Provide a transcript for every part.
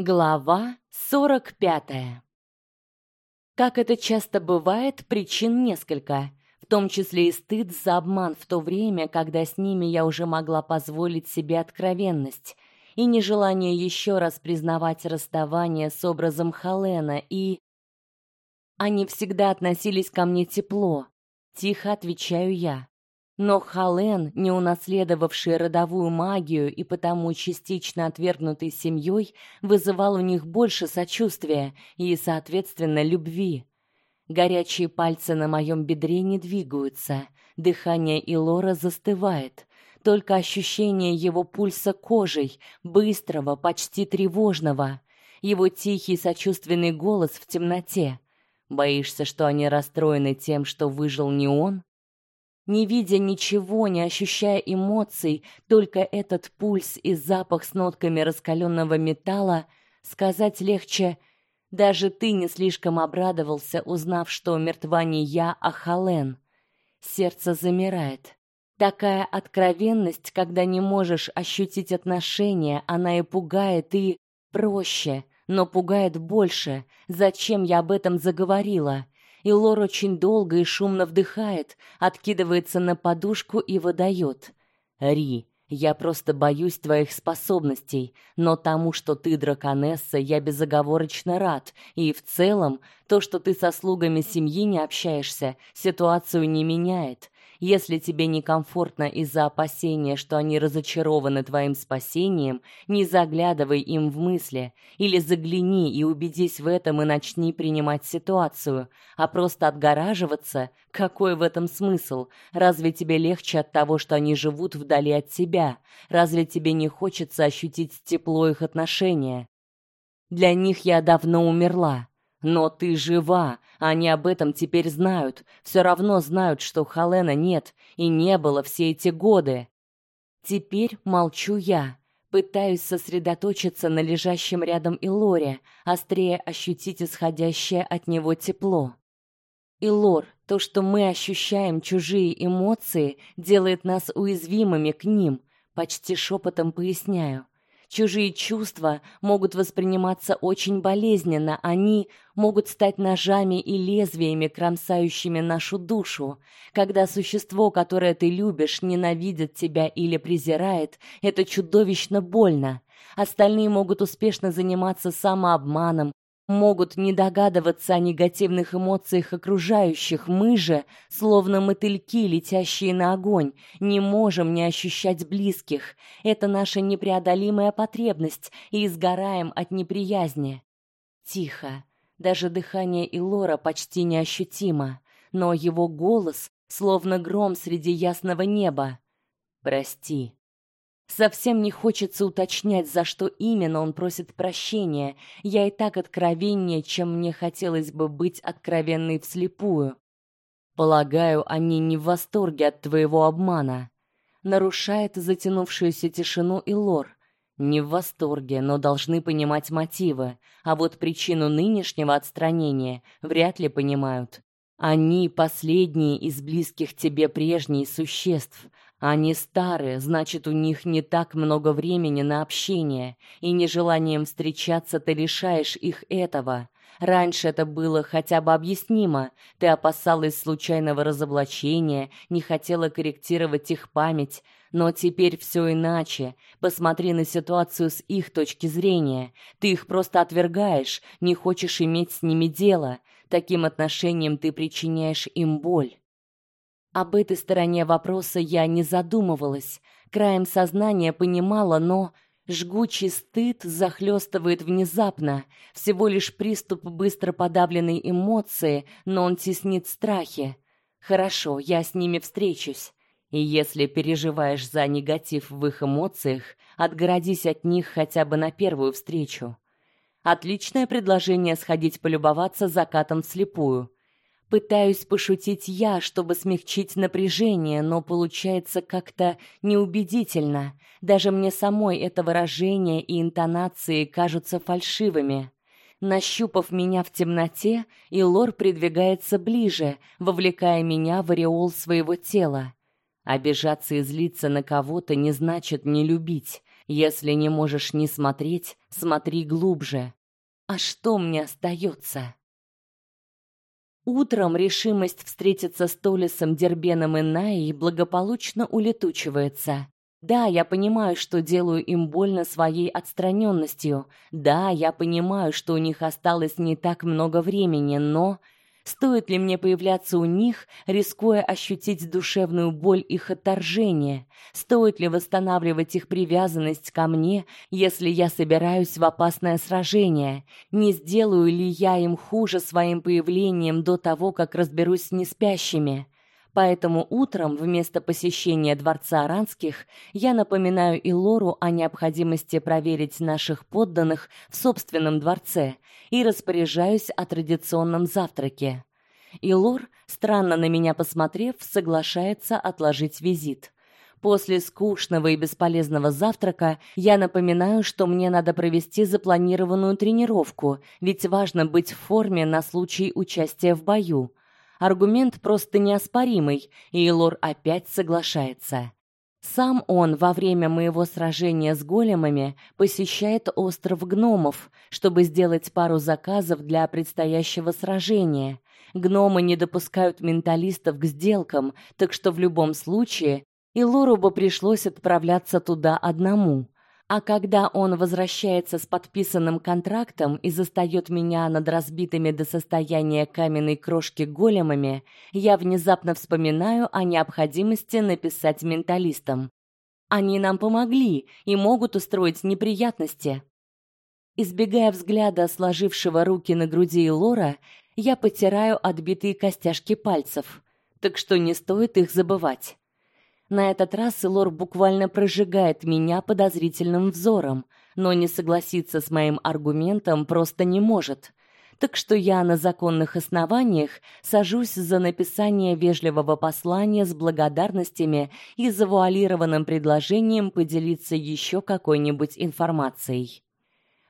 Глава 45. Как это часто бывает, причин несколько, в том числе и стыд за обман в то время, когда с ними я уже могла позволить себе откровенность, и нежелание еще раз признавать расставание с образом Халена, и они всегда относились ко мне тепло. Тихо отвечаю я. Но Хален, не унаследовавший родовую магию и потому частично отвергнутый семьей, вызывал у них больше сочувствия и, соответственно, любви. Горячие пальцы на моем бедре не двигаются, дыхание Илора застывает. Только ощущение его пульса кожей, быстрого, почти тревожного, его тихий сочувственный голос в темноте. Боишься, что они расстроены тем, что выжил не он? Не видя ничего, не ощущая эмоций, только этот пульс и запах с нотками раскаленного металла, сказать легче: даже ты не слишком обрадовался, узнав, что мертва не я, а Хален. Сердце замирает. Такая откровенность, когда не можешь ощутить отношения, она и пугает, и проще, но пугает больше. Зачем я об этом заговорила? И Лор очень долго и шумно вдыхает, откидывается на подушку и выдает. «Ри, я просто боюсь твоих способностей, но тому, что ты драконесса, я безоговорочно рад, и в целом то, что ты со слугами семьи не общаешься, ситуацию не меняет. Если тебе некомфортно из-за опасения, что они разочарованы твоим спасением, не заглядывай им в мысли, или загляни и убедись в этом и начни принимать ситуацию, а просто отгораживаться, какой в этом смысл? Разве тебе легче от того, что они живут вдали от тебя? Разве тебе не хочется ощутить тепло их отношения? Для них я давно умерла. Но ты жива. Они об этом теперь знают. Все равно знают, что Халена нет и не было все эти годы. Теперь молчу я. Пытаюсь сосредоточиться на лежащем рядом Илоре, острее ощутить исходящее от него тепло. Илор, то, что мы ощущаем чужие эмоции, делает нас уязвимыми к ним, почти шепотом поясняю. Чужие чувства могут восприниматься очень болезненно, они могут стать ножами и лезвиями, кромсающими нашу душу. Когда существо, которое ты любишь, ненавидит тебя или презирает, это чудовищно больно. Остальные могут успешно заниматься самообманом, могут не догадываться о негативных эмоциях окружающих. Мы же, словно мотыльки, летящие на огонь, не можем не ощущать близких. Это наша непреодолимая потребность, и сгораем от неприязни. Тихо. Даже дыхание Илора почти неощутимо, но его голос словно гром среди ясного неба. Прости. Совсем не хочется уточнять, за что именно он просит прощения. Я и так откровеннее, чем мне хотелось бы быть откровенной вслепую. Полагаю, они не в восторге от твоего обмана. Нарушает затянувшуюся тишину и лор. Не в восторге, но должны понимать мотивы, а вот причину нынешнего отстранения вряд ли понимают. Они последние из близких тебе прежних существ, они старые, значит, у них не так много времени на общение, и нежеланием встречаться ты лишаешь их этого. Раньше это было хотя бы объяснимо. Ты опасалась случайного разоблачения, не хотела корректировать их память, но теперь все иначе. Посмотри на ситуацию с их точки зрения. Ты их просто отвергаешь, не хочешь иметь с ними дело. Таким отношением ты причиняешь им боль. Об этой стороне вопроса я не задумывалась. Краем сознания понимала, но жгучий стыд захлестывает внезапно. Всего лишь приступ быстро подавленной эмоции, но он теснит страхи. Хорошо, я с ними встречусь. И если переживаешь за негатив в их эмоциях, отгородись от них хотя бы на первую встречу. Отличное предложение сходить полюбоваться закатом вслепую. Пытаюсь пошутить я, чтобы смягчить напряжение, но получается как-то неубедительно. Даже мне самой это выражение и интонации кажутся фальшивыми. Нащупав меня в темноте, Илор придвигается ближе, вовлекая меня в ореол своего тела. Обижаться и злиться на кого-то не значит не любить. Если не можешь не смотреть, смотри глубже. А что мне остается? Утром решимость встретиться с Толисом, Дербеном и Наей благополучно улетучивается. Да, я понимаю, что делаю им больно своей отстраненностью. Да, я понимаю, что у них осталось не так много времени, но Стоит ли мне появляться у них, рискуя ощутить душевную боль их отторжения? Стоит ли восстанавливать их привязанность ко мне, если я собираюсь в опасное сражение? Не сделаю ли я им хуже своим появлением до того, как разберусь с неспящими? Поэтому утром вместо посещения дворца Аранских я напоминаю и Лору о необходимости проверить наших подданных в собственном дворце и распоряжаюсь о традиционном завтраке. И Лор, странно на меня посмотрев, соглашается отложить визит. После скучного и бесполезного завтрака я напоминаю, что мне надо провести запланированную тренировку, ведь важно быть в форме на случай участия в бою. Аргумент просто неоспоримый, и Лор опять соглашается. Сам он во время моего сражения с големами посещает остров гномов, чтобы сделать пару заказов для предстоящего сражения. Гномы не допускают менталистов к сделкам, так что в любом случае и Лору бы пришлось отправляться туда одному. А когда он возвращается с подписанным контрактом и застаёт меня над разбитыми до состояния каменной крошки големами, я внезапно вспоминаю о необходимости написать менталистам. Они нам помогли и могут устроить неприятности. Избегая взгляда сложившего руки на груди Лора, я потираю отбитые костяшки пальцев, так что не стоит их забывать. На этот раз Лор буквально прожигает меня подозрительным взором, но не согласиться с моим аргументом просто не может. Так что я на законных основаниях сажусь за написание вежливого послания с благодарностями и завуалированным предложением поделиться еще какой-нибудь информацией.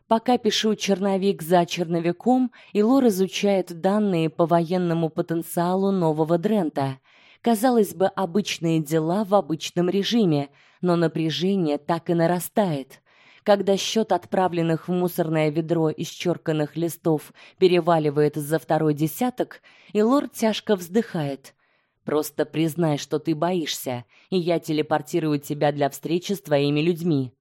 Пока пишу черновик за черновиком, Илор изучает данные по военному потенциалу нового Дрента — Казалось бы, обычные дела в обычном режиме, но напряжение так и нарастает. Когда счет отправленных в мусорное ведро исчерканных листов переваливает за второй десяток, и лорд тяжко вздыхает. Просто признай, что ты боишься, и я телепортирую тебя для встречи с твоими людьми.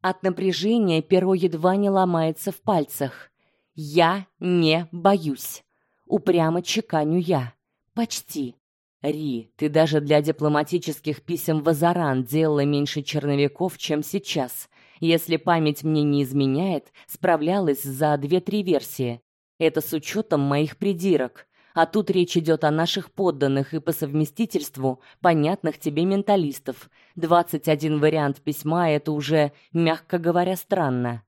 От напряжения перо едва не ломается в пальцах. Я не боюсь. Упрямо чеканю я. Почти. Ри, ты даже для дипломатических писем в Азаран делала меньше черновиков, чем сейчас. Если память мне не изменяет, справлялась за две-три версии. Это с учетом моих придирок. А тут речь идет о наших подданных и по совместительству понятных тебе менталистов. 21 вариант письма это уже, мягко говоря, странно.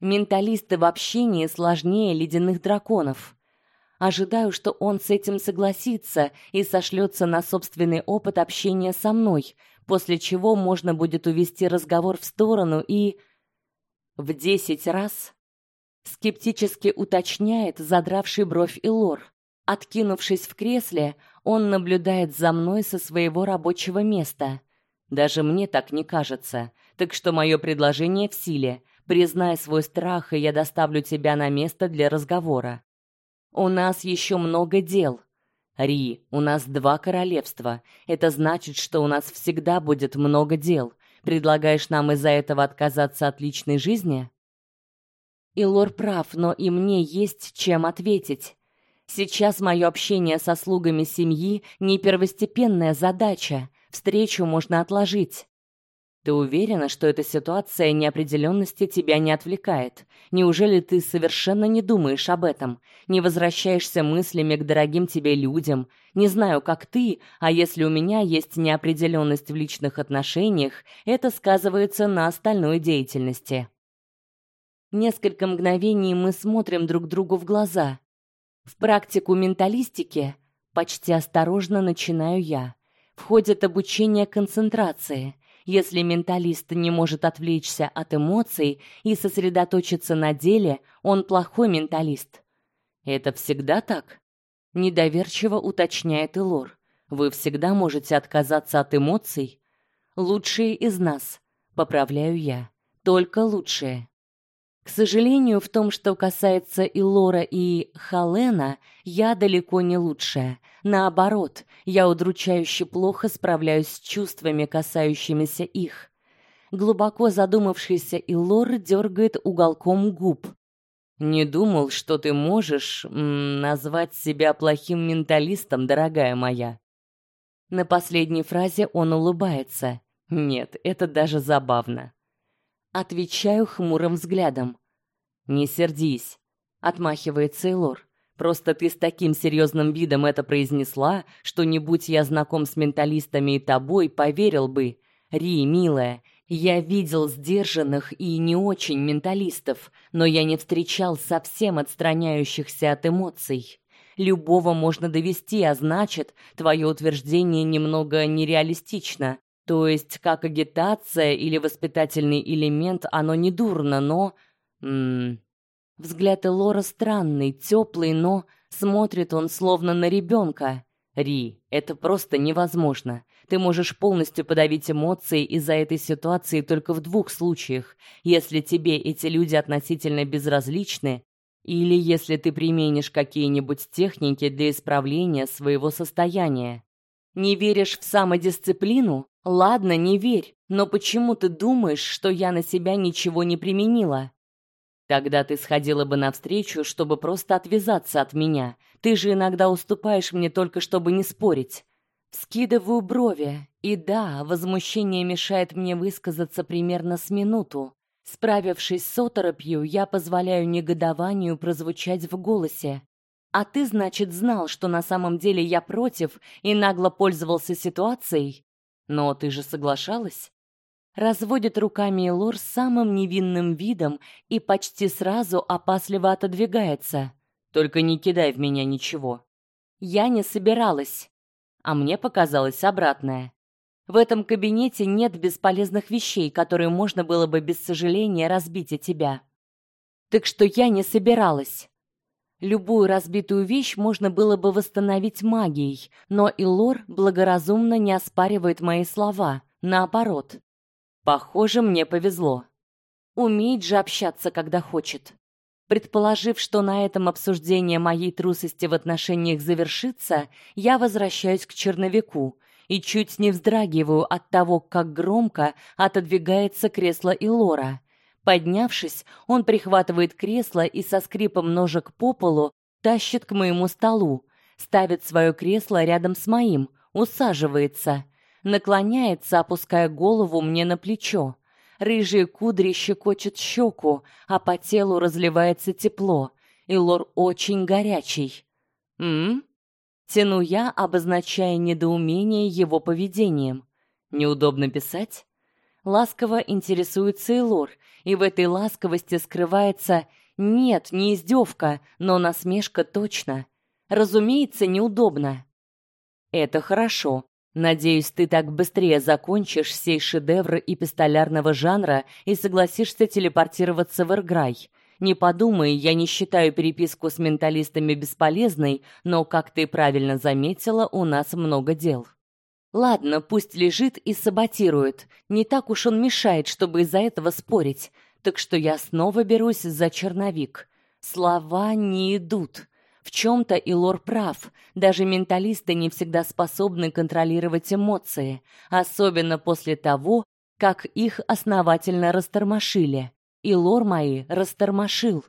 Менталисты в общении сложнее ледяных драконов. Ожидаю, что он с этим согласится и сошлется на собственный опыт общения со мной, после чего можно будет увести разговор в сторону и в десять раз скептически уточняет задравший бровь Илор. Откинувшись в кресле, он наблюдает за мной со своего рабочего места. Даже мне так не кажется. Так что мое предложение в силе. Признай свой страх, и я доставлю тебя на место для разговора. У нас еще много дел. Ри, у нас два королевства. Это значит, что у нас всегда будет много дел. Предлагаешь нам из-за этого отказаться от личной жизни? Илор прав, но и мне есть чем ответить. Сейчас мое общение со слугами семьи не первостепенная задача. Встречу можно отложить. Ты уверена, что эта ситуация неопределенности тебя не отвлекает? Неужели ты совершенно не думаешь об этом? Не возвращаешься мыслями к дорогим тебе людям? Не знаю, как ты, а если у меня есть неопределенность в личных отношениях, это сказывается на остальной деятельности. Несколько мгновений мы смотрим друг другу в глаза. В практику менталистики почти осторожно начинаю я. Входит обучение концентрации – если менталист не может отвлечься от эмоций и сосредоточиться на деле, он плохой менталист. Это всегда так? Недоверчиво уточняет Илор. Вы всегда можете отказаться от эмоций? Лучшие из нас. Поправляю я. Только лучшее. К сожалению, в том, что касается и Лора, и Халена, я далеко не лучшая. Наоборот, я удручающе плохо справляюсь с чувствами, касающимися их. Глубоко задумавшийся Илор дергает уголком губ. Не думал, что ты можешь назвать себя плохим менталистом, дорогая моя. На последней фразе он улыбается. Нет, это даже забавно. Отвечаю хмурым взглядом. Не сердись, отмахивается Сейлор. Просто ты с таким серьезным видом это произнесла, что не будь я знаком с менталистами и тобой, поверил бы. Ри, милая, я видел сдержанных и не очень менталистов, но я не встречал совсем отстраняющихся от эмоций. Любого можно довести, а значит, твое утверждение немного нереалистично. То есть, как агитация или воспитательный элемент, оно не дурно, но... М -м. Взгляд Элора странный, теплый, но... Смотрит он словно на ребенка. Ри, это просто невозможно. Ты можешь полностью подавить эмоции из-за этой ситуации только в двух случаях: если тебе эти люди относительно безразличны, или если ты применишь какие-нибудь техники для исправления своего состояния. Не веришь в самодисциплину? Ладно, не верь, но почему ты думаешь, что я на себя ничего не применила? Тогда ты сходила бы навстречу, чтобы просто отвязаться от меня. Ты же иногда уступаешь мне только чтобы не спорить. Скидываю брови. И да, возмущение мешает мне высказаться примерно с минуту. Справившись с оторопью, я позволяю негодованию прозвучать в голосе. А ты, значит, знал, что на самом деле я против и нагло пользовался ситуацией? Но ты же соглашалась? Разводит руками Лор с самым невинным видом и почти сразу опасливо отодвигается. Только не кидай в меня ничего. Я не собиралась. А мне показалось обратное. В этом кабинете нет бесполезных вещей, которые можно было бы без сожаления разбить о тебя. Так что я не собиралась. Любую разбитую вещь можно было бы восстановить магией, но Илор благоразумно не оспаривает мои слова, наоборот. Похоже, мне повезло. Умеет же общаться, когда хочет. Предположив, что на этом обсуждение моей трусости в отношениях завершится, я возвращаюсь к черновику и чуть не вздрагиваю от того, как громко отодвигается кресло Илора. Поднявшись, он прихватывает кресло и со скрипом ножек по полу тащит к моему столу, ставит свое кресло рядом с моим, усаживается, наклоняется, опуская голову мне на плечо. Рыжие кудри щекочут щеку, а по телу разливается тепло. И лор очень горячий. М? Тяну я, обозначая недоумение его поведением. Неудобно писать? Ласково интересуется Элор, и в этой ласковости скрывается нет, не издевка, но насмешка точно. Разумеется, неудобно. Это хорошо. Надеюсь, ты так быстрее закончишь сей шедевр эпистолярного жанра и согласишься телепортироваться в Эрграй. Не подумай, я не считаю переписку с менталистами бесполезной, но, как ты правильно заметила, у нас много дел. Ладно, пусть лежит и саботирует. Не так уж он мешает, чтобы из-за этого спорить. Так что я снова берусь за черновик. Слова не идут. В чем то Илор прав. Даже менталисты не всегда способны контролировать эмоции, особенно после того, как их основательно растормошили. Илор мои растормошил.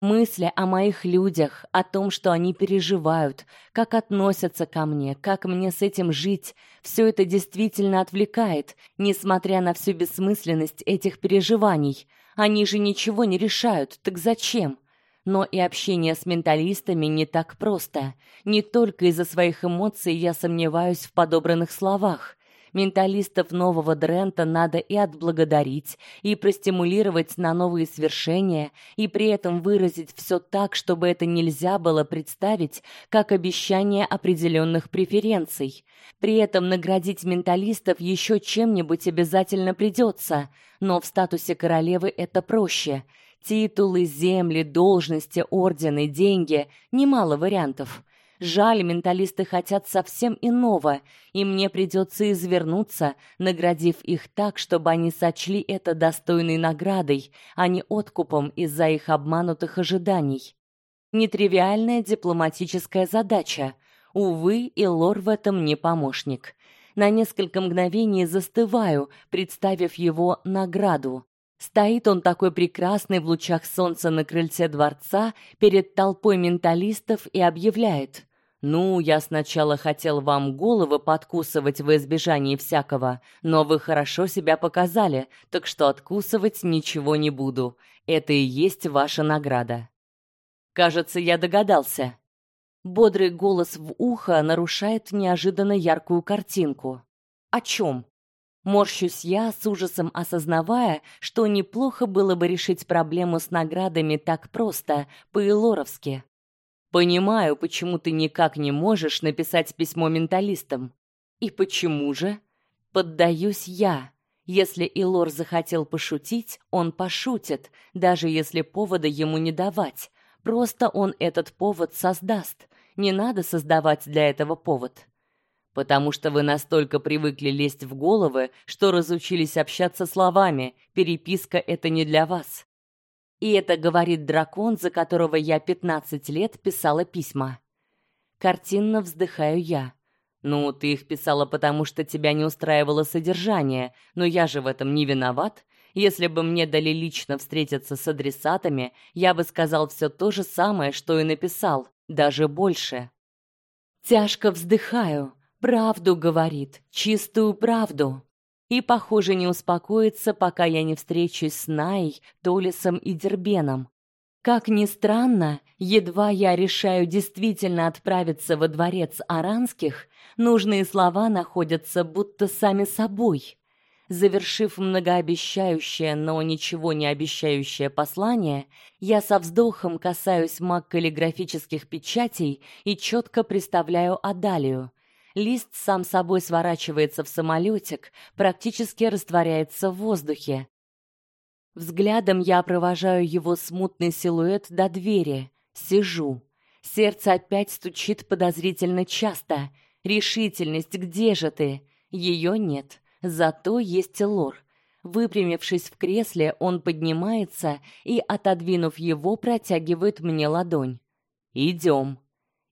Мысли о моих людях, о том, что они переживают, как относятся ко мне, как мне с этим жить, все это действительно отвлекает, несмотря на всю бессмысленность этих переживаний. Они же ничего не решают, так зачем? Но и общение с менталистами не так просто. Не только из-за своих эмоций я сомневаюсь в подобранных словах. Менталистов нового Дрента надо и отблагодарить, и простимулировать на новые свершения, и при этом выразить все так, чтобы это нельзя было представить как обещание определенных преференций. При этом наградить менталистов еще чем-нибудь обязательно придется, но в статусе королевы это проще. Титулы, земли, должности, ордены, деньги немало вариантов. Жаль, менталисты хотят совсем иного, и мне придется извернуться, наградив их так, чтобы они сочли это достойной наградой, а не откупом из-за их обманутых ожиданий. Нетривиальная дипломатическая задача. Увы, и Лор в этом не помощник. На несколько мгновений застываю, представив его награду. Стоит он такой прекрасный в лучах солнца на крыльце дворца перед толпой менталистов и объявляет: "Ну, я сначала хотел вам головы подкусывать в избежании всякого, но вы хорошо себя показали, так что откусывать ничего не буду. Это и есть ваша награда". Кажется, я догадался. Бодрый голос в ухо нарушает неожиданно яркую картинку. О чем? Морщусь я, с ужасом осознавая, что неплохо было бы решить проблему с наградами так просто, по-илоровски. Понимаю, почему ты никак не можешь написать письмо менталистам. И почему же? Поддаюсь я. Если Илор захотел пошутить, он пошутит, даже если повода ему не давать. Просто он этот повод создаст. Не надо создавать для этого повод потому что вы настолько привыкли лезть в головы, что разучились общаться словами. Переписка это не для вас. И это говорит дракон, за которого я 15 лет писала письма. Картинно вздыхаю я. Ну, ты их писала потому, что тебя не устраивало содержание, но я же в этом не виноват. Если бы мне дали лично встретиться с адресатами, я бы сказал все то же самое, что и написал, даже больше. Тяжко вздыхаю. Правду говорит, чистую правду. И, похоже, не успокоится, пока я не встречусь с Най, Толисом и Дербеном. Как ни странно, едва я решаю действительно отправиться во дворец Аранских, нужные слова находятся будто сами собой. Завершив многообещающее, но ничего не обещающее послание, я со вздохом касаюсь маг каллиграфических печатей и четко представляю Адалию, Лист сам собой сворачивается в самолетик, практически растворяется в воздухе. Взглядом я провожаю его смутный силуэт до двери. Сижу. Сердце опять стучит подозрительно часто. Решительность, где же ты? Ее нет. Зато есть Лор. Выпрямившись в кресле, он поднимается и, отодвинув его, протягивает мне ладонь. Идем.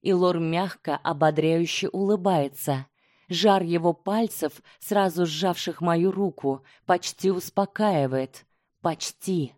И Лор мягко, ободряюще улыбается. Жар его пальцев, сразу сжавших мою руку, почти успокаивает. Почти.